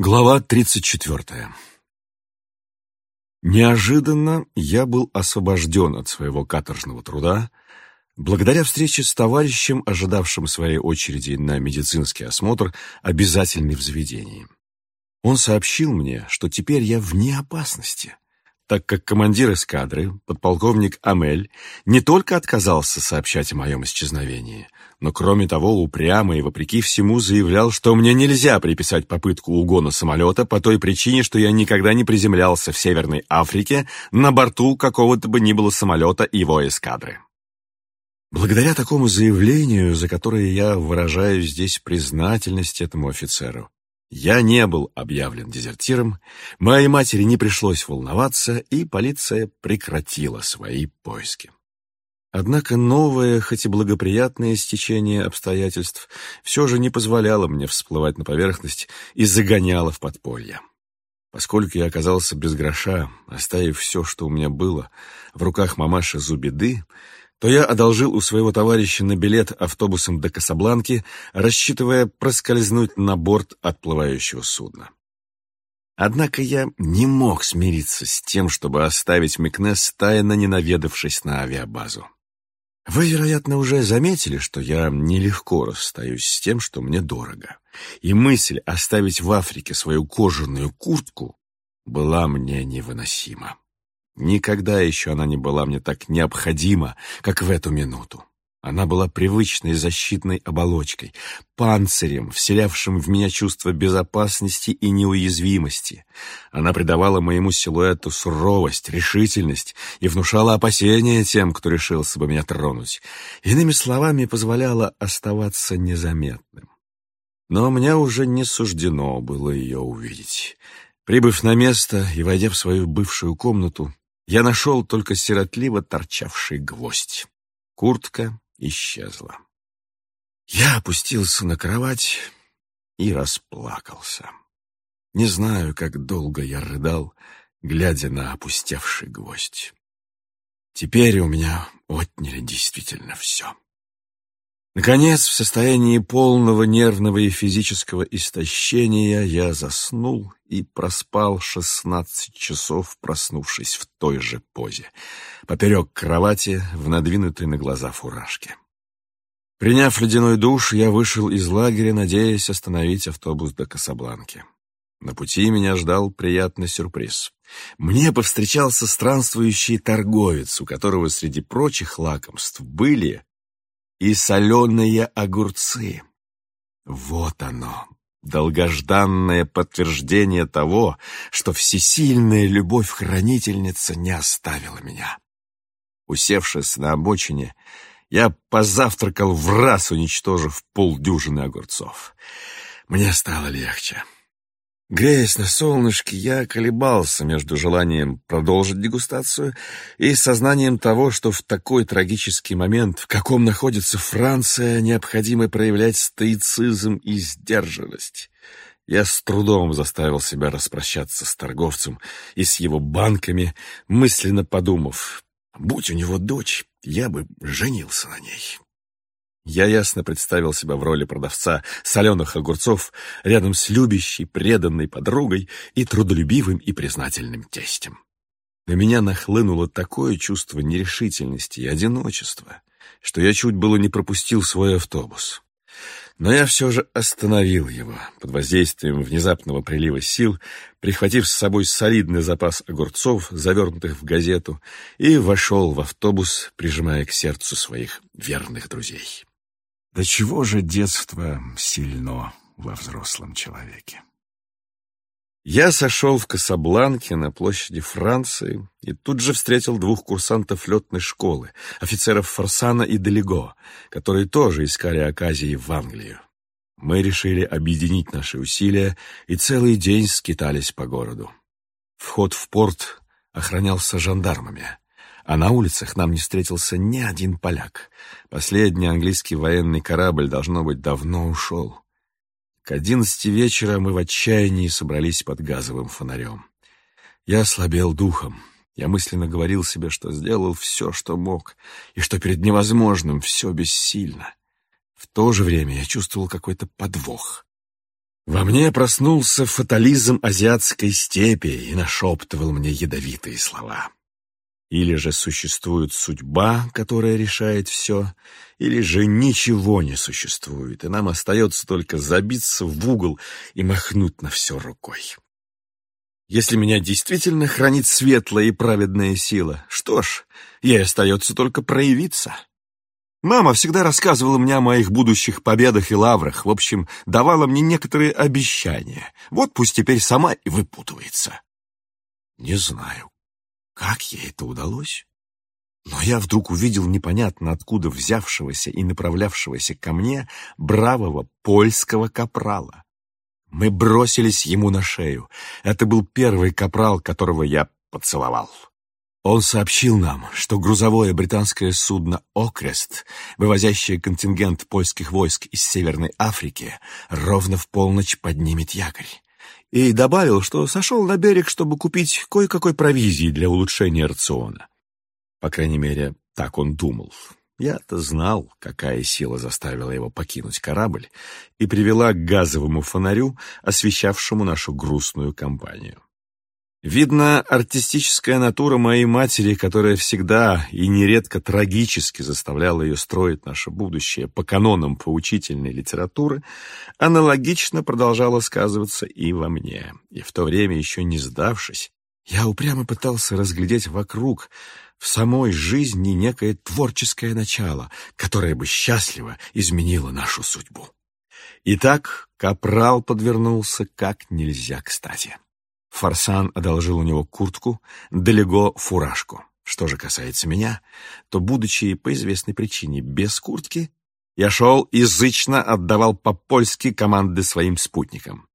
Глава 34. Неожиданно я был освобожден от своего каторжного труда благодаря встрече с товарищем, ожидавшим своей очереди на медицинский осмотр, обязательный в заведении. Он сообщил мне, что теперь я вне опасности — так как командир эскадры, подполковник Амель, не только отказался сообщать о моем исчезновении, но, кроме того, упрямо и вопреки всему заявлял, что мне нельзя приписать попытку угона самолета по той причине, что я никогда не приземлялся в Северной Африке на борту какого-то бы ни было самолета его эскадры. Благодаря такому заявлению, за которое я выражаю здесь признательность этому офицеру, я не был объявлен дезертиром, моей матери не пришлось волноваться, и полиция прекратила свои поиски. Однако новое, хоть и благоприятное стечение обстоятельств все же не позволяло мне всплывать на поверхность и загоняло в подполье. Поскольку я оказался без гроша, оставив все, что у меня было, в руках мамаши Зубиды, то я одолжил у своего товарища на билет автобусом до Касабланки, рассчитывая проскользнуть на борт отплывающего судна. Однако я не мог смириться с тем, чтобы оставить Микнес, тайно не наведавшись на авиабазу. Вы, вероятно, уже заметили, что я нелегко расстаюсь с тем, что мне дорого, и мысль оставить в Африке свою кожаную куртку была мне невыносима. Никогда еще она не была мне так необходима, как в эту минуту. Она была привычной защитной оболочкой, панцирем, вселявшим в меня чувство безопасности и неуязвимости. Она придавала моему силуэту суровость, решительность и внушала опасения тем, кто решился бы меня тронуть. Иными словами, позволяла оставаться незаметным. Но мне уже не суждено было ее увидеть. Прибыв на место и войдя в свою бывшую комнату, я нашел только сиротливо торчавший гвоздь. Куртка исчезла. Я опустился на кровать и расплакался. Не знаю, как долго я рыдал, глядя на опустевший гвоздь. Теперь у меня отняли действительно все. Наконец, в состоянии полного нервного и физического истощения я заснул и проспал шестнадцать часов, проснувшись в той же позе, поперек кровати в надвинутой на глаза фуражке. Приняв ледяной душ, я вышел из лагеря, надеясь остановить автобус до Касабланки. На пути меня ждал приятный сюрприз. Мне повстречался странствующий торговец, у которого среди прочих лакомств были и соленые огурцы. Вот оно, долгожданное подтверждение того, что всесильная любовь-хранительница не оставила меня. Усевшись на обочине, я позавтракал в раз, уничтожив полдюжины огурцов. Мне стало легче. Греясь на солнышке, я колебался между желанием продолжить дегустацию и сознанием того, что в такой трагический момент, в каком находится Франция, необходимо проявлять стоицизм и сдержанность. Я с трудом заставил себя распрощаться с торговцем и с его банками, мысленно подумав, будь у него дочь, я бы женился на ней. Я ясно представил себя в роли продавца соленых огурцов рядом с любящей, преданной подругой и трудолюбивым и признательным тестем. На меня нахлынуло такое чувство нерешительности и одиночества, что я чуть было не пропустил свой автобус. Но я все же остановил его под воздействием внезапного прилива сил, прихватив с собой солидный запас огурцов, завернутых в газету, и вошел в автобус, прижимая к сердцу своих верных друзей. До чего же детство сильно во взрослом человеке? Я сошел в Касабланке на площади Франции и тут же встретил двух курсантов летной школы, офицеров Форсана и Делего, которые тоже искали оказии в Англию. Мы решили объединить наши усилия и целый день скитались по городу. Вход в порт охранялся жандармами а на улицах нам не встретился ни один поляк. Последний английский военный корабль, должно быть, давно ушел. К одиннадцати вечера мы в отчаянии собрались под газовым фонарем. Я ослабел духом. Я мысленно говорил себе, что сделал все, что мог, и что перед невозможным все бессильно. В то же время я чувствовал какой-то подвох. Во мне проснулся фатализм азиатской степи и нашептывал мне ядовитые слова. Или же существует судьба, которая решает все, или же ничего не существует, и нам остается только забиться в угол и махнуть на все рукой. Если меня действительно хранит светлая и праведная сила, что ж, ей остается только проявиться. Мама всегда рассказывала мне о моих будущих победах и лаврах, в общем, давала мне некоторые обещания. Вот пусть теперь сама и выпутывается. Не знаю, как ей это удалось? Но я вдруг увидел непонятно откуда взявшегося и направлявшегося ко мне бравого польского капрала. Мы бросились ему на шею. Это был первый капрал, которого я поцеловал. Он сообщил нам, что грузовое британское судно «Окрест», вывозящее контингент польских войск из Северной Африки, ровно в полночь поднимет якорь и добавил, что сошел на берег, чтобы купить кое-какой провизии для улучшения рациона. По крайней мере, так он думал. Я-то знал, какая сила заставила его покинуть корабль и привела к газовому фонарю, освещавшему нашу грустную компанию. Видно, артистическая натура моей матери, которая всегда и нередко трагически заставляла ее строить наше будущее по канонам поучительной литературы, аналогично продолжала сказываться и во мне. И в то время, еще не сдавшись, я упрямо пытался разглядеть вокруг, в самой жизни некое творческое начало, которое бы счастливо изменило нашу судьбу. Итак, Капрал подвернулся как нельзя кстати. Фарсан одолжил у него куртку, Делего — фуражку. Что же касается меня, то, будучи по известной причине без куртки, я шел язычно отдавал по-польски команды своим спутникам.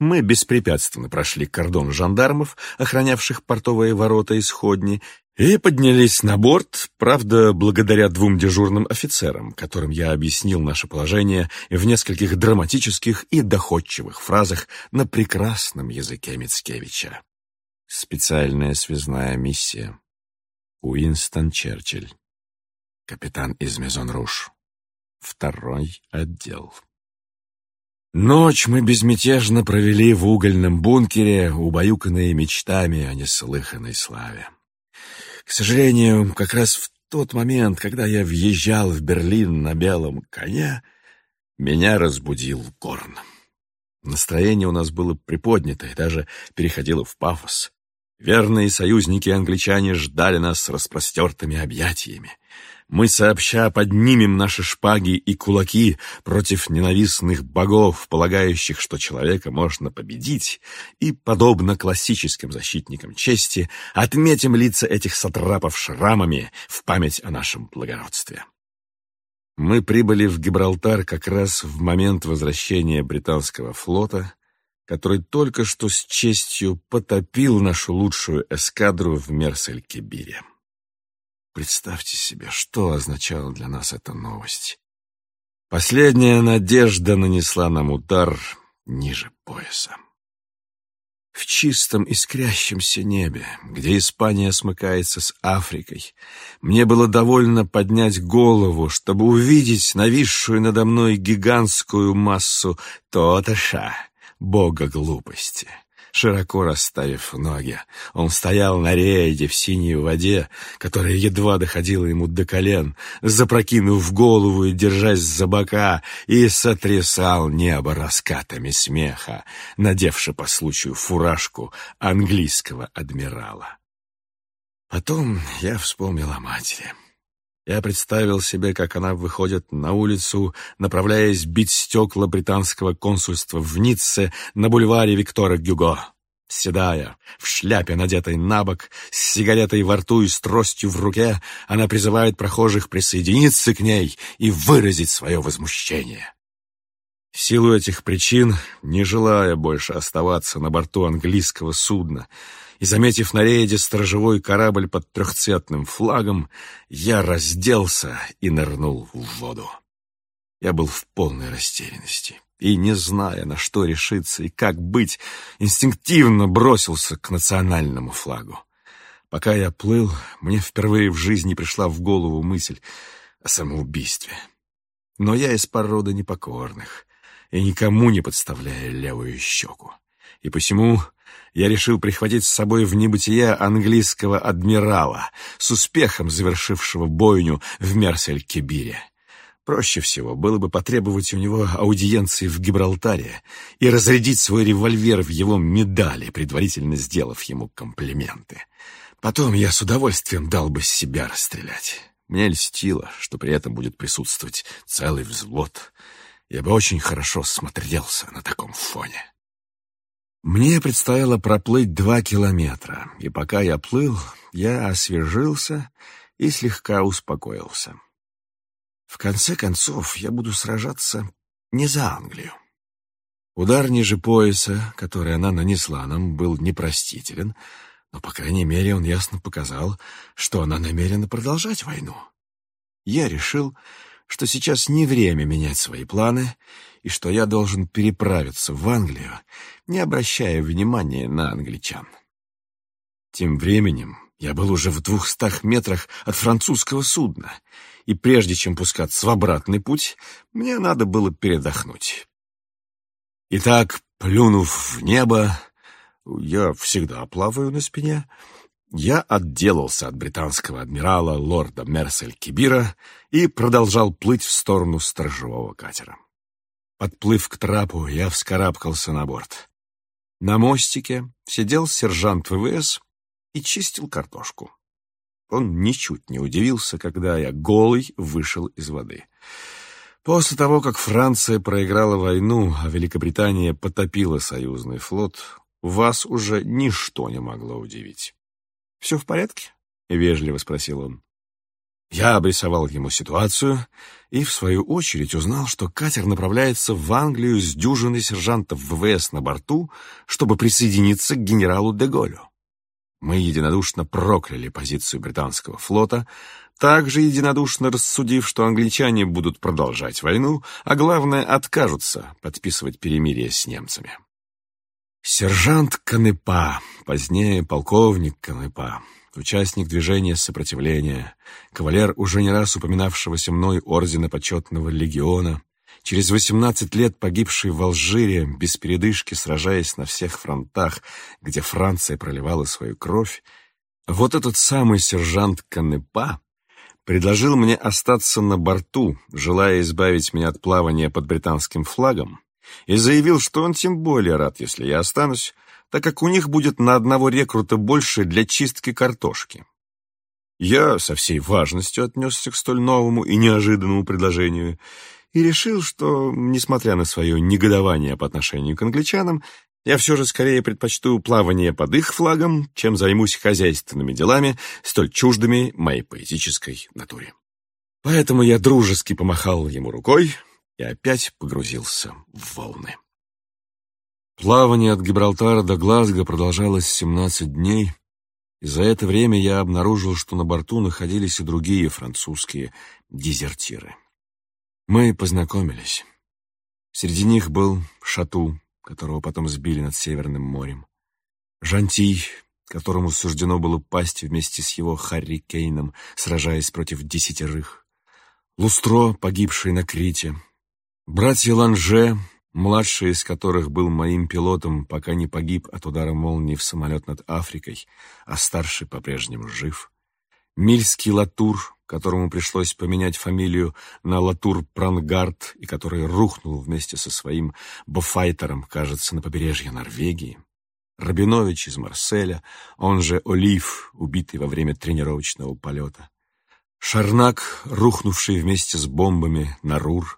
Мы беспрепятственно прошли кордон жандармов, охранявших портовые ворота и сходни, и поднялись на борт, правда, благодаря двум дежурным офицерам, которым я объяснил наше положение в нескольких драматических и доходчивых фразах на прекрасном языке Мицкевича. Специальная связная миссия. Уинстон Черчилль. Капитан из Мезон-Руш. Второй отдел. Ночь мы безмятежно провели в угольном бункере, убаюканные мечтами о неслыханной славе. К сожалению, как раз в тот момент, когда я въезжал в Берлин на белом коне, меня разбудил горн. Настроение у нас было приподнятое, даже переходило в пафос. Верные союзники-англичане ждали нас с распростертыми объятиями мы сообща поднимем наши шпаги и кулаки против ненавистных богов, полагающих, что человека можно победить, и, подобно классическим защитникам чести, отметим лица этих сатрапов шрамами в память о нашем благородстве. Мы прибыли в Гибралтар как раз в момент возвращения британского флота, который только что с честью потопил нашу лучшую эскадру в Мерсель-Кебире. Представьте себе, что означала для нас эта новость. Последняя надежда нанесла нам удар ниже пояса. В чистом искрящемся небе, где Испания смыкается с Африкой, мне было довольно поднять голову, чтобы увидеть нависшую надо мной гигантскую массу Тоташа, бога глупости. Широко расставив ноги, он стоял на рейде в синей воде, которая едва доходила ему до колен, запрокинув голову и держась за бока, и сотрясал небо раскатами смеха, надевши по случаю фуражку английского адмирала. Потом я вспомнил о матери. Я представил себе, как она выходит на улицу, направляясь бить стекла британского консульства в Ницце на бульваре Виктора Гюго. Седая, в шляпе, надетой на бок, с сигаретой во рту и с тростью в руке, она призывает прохожих присоединиться к ней и выразить свое возмущение. В силу этих причин, не желая больше оставаться на борту английского судна, и, заметив на рейде сторожевой корабль под трехцветным флагом, я разделся и нырнул в воду. Я был в полной растерянности и, не зная, на что решиться и как быть, инстинктивно бросился к национальному флагу. Пока я плыл, мне впервые в жизни пришла в голову мысль о самоубийстве. Но я из породы непокорных. и никому не подставляя левую щеку. И посему я решил прихватить с собой в небытие английского адмирала, с успехом завершившего бойню в Мерсель-Кебире. Проще всего было бы потребовать у него аудиенции в Гибралтаре и разрядить свой револьвер в его медали, предварительно сделав ему комплименты. Потом я с удовольствием дал бы себя расстрелять. Мне льстило, что при этом будет присутствовать целый взвод. Я бы очень хорошо смотрелся на таком фоне. Мне предстояло проплыть два километра, и пока я плыл, я освежился и слегка успокоился. В конце концов, я буду сражаться не за Англию. Удар ниже пояса, который она нанесла нам, был непростителен, но, по крайней мере, он ясно показал, что она намерена продолжать войну. Я решил, что сейчас не время менять свои планы и что я должен переправиться в Англию, не обращая внимания на англичан. Тем временем я был уже в двухстах метрах от французского судна, и прежде чем пускаться в обратный путь, мне надо было передохнуть. Итак, плюнув в небо, я всегда плаваю на спине, я отделался от британского адмирала лорда Мерсель-Кибира и продолжал плыть в сторону сторожевого катера. Подплыв к трапу, я вскарабкался на борт. На мостике сидел сержант ВВС и чистил картошку. Он ничуть не удивился, когда я голый вышел из воды. После того, как Франция проиграла войну, а Великобритания потопила союзный флот, вас уже ничто не могло удивить. «Все в порядке?» — вежливо спросил он. Я обрисовал ему ситуацию и, в свою очередь, узнал, что катер направляется в Англию с дюжиной сержантов ВВС на борту, чтобы присоединиться к генералу Деголю. Мы единодушно прокляли позицию британского флота, также единодушно рассудив, что англичане будут продолжать войну, а главное, откажутся подписывать перемирие с немцами. Сержант Канепа, позднее полковник Канепа, участник движения сопротивления, кавалер уже не раз упоминавшегося мной ордена почетного легиона, через 18 лет погибший в Алжире, без передышки сражаясь на всех фронтах, где Франция проливала свою кровь, вот этот самый сержант Канепа предложил мне остаться на борту, желая избавить меня от плавания под британским флагом, и заявил, что он тем более рад, если я останусь, так как у них будет на одного рекрута больше для чистки картошки. Я со всей важностью отнесся к столь новому и неожиданному предложению и решил, что, несмотря на свое негодование по отношению к англичанам, я все же скорее предпочту плавание под их флагом, чем займусь хозяйственными делами, столь чуждыми моей поэтической натуре. Поэтому я дружески помахал ему рукой и опять погрузился в волны. Плавание от Гибралтара до Глазго продолжалось 17 дней, и за это время я обнаружил, что на борту находились и другие французские дезертиры. Мы познакомились. Среди них был Шату, которого потом сбили над Северным морем, Жантий, которому суждено было пасть вместе с его Харри Кейном, сражаясь против десятерых, Лустро, погибший на Крите, братья Ланже, младший из которых был моим пилотом, пока не погиб от удара молнии в самолет над Африкой, а старший по-прежнему жив, Мильский Латур, которому пришлось поменять фамилию на Латур Прангард и который рухнул вместе со своим бофайтером, кажется, на побережье Норвегии. Рабинович из Марселя, он же Олив, убитый во время тренировочного полета. Шарнак, рухнувший вместе с бомбами на Рур.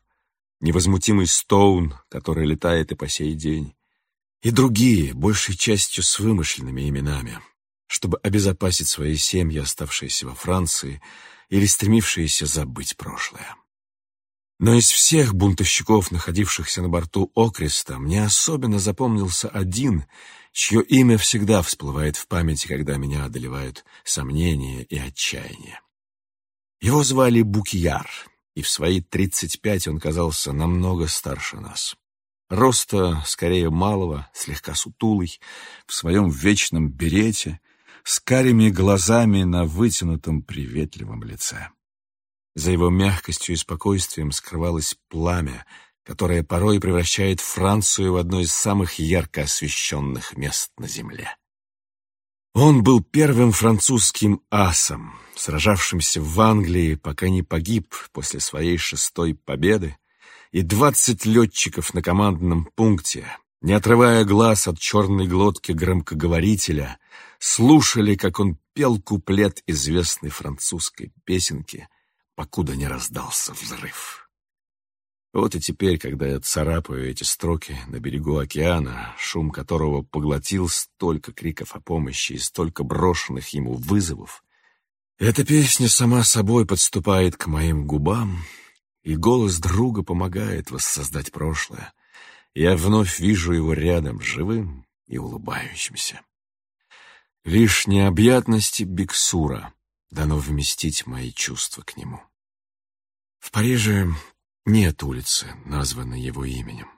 Невозмутимый Стоун, который летает и по сей день. И другие, большей частью с вымышленными именами, чтобы обезопасить свои семьи, оставшиеся во Франции, или стремившиеся забыть прошлое. Но из всех бунтовщиков, находившихся на борту Окреста, мне особенно запомнился один, чье имя всегда всплывает в памяти, когда меня одолевают сомнения и отчаяние. Его звали Букияр, и в свои тридцать пять он казался намного старше нас. Роста скорее малого, слегка сутулый, в своем вечном берете, с карими глазами на вытянутом приветливом лице. За его мягкостью и спокойствием скрывалось пламя, которая порой превращает Францию в одно из самых ярко освещенных мест на земле. Он был первым французским асом, сражавшимся в Англии, пока не погиб после своей шестой победы, и двадцать летчиков на командном пункте, не отрывая глаз от черной глотки громкоговорителя, слушали, как он пел куплет известной французской песенки, покуда не раздался взрыв. Вот и теперь, когда я царапаю эти строки на берегу океана, шум которого поглотил столько криков о помощи и столько брошенных ему вызовов, эта песня сама собой подступает к моим губам, и голос друга помогает воссоздать прошлое. Я вновь вижу его рядом, живым и улыбающимся. Лишь необъятности Биксура дано вместить мои чувства к нему. В Париже нет улицы, названной его именем.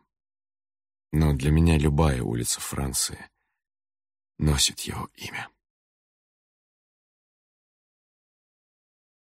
Но для меня любая улица Франции носит его имя.